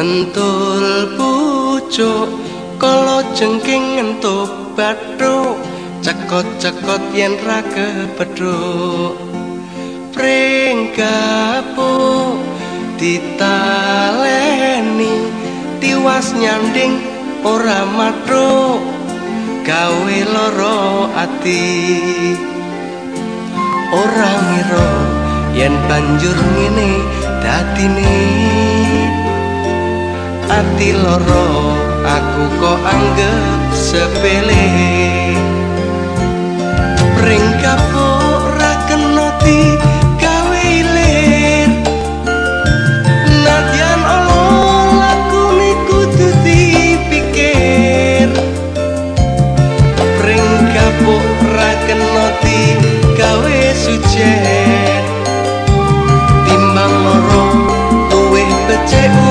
Entul pucuk kala jengking entuk bathuk cekot-cekot yen ra kepethuk. Pring kapuk ditaleni tiwas nyanding ora matruk gawe loro ati. Ora ngira yen banjur ngene dadine. Ati loro aku kok anggap sepele. Pring kapuk take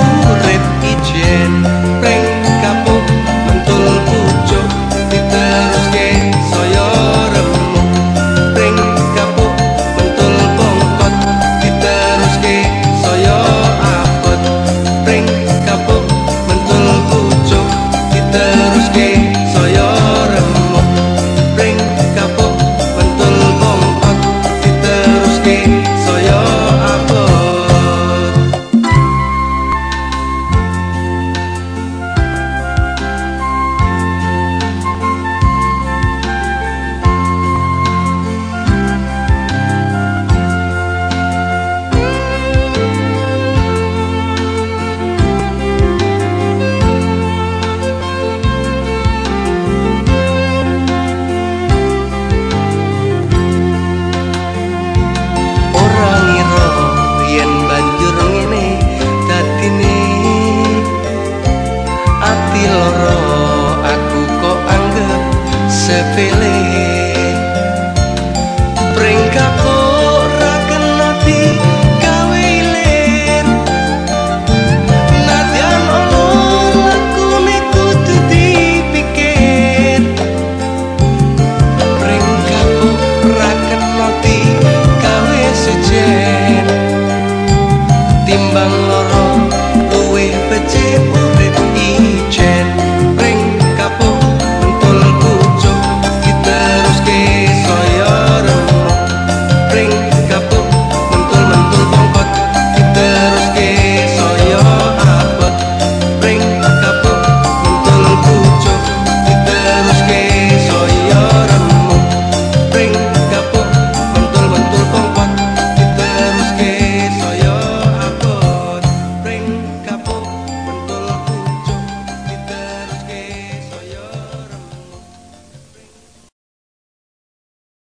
van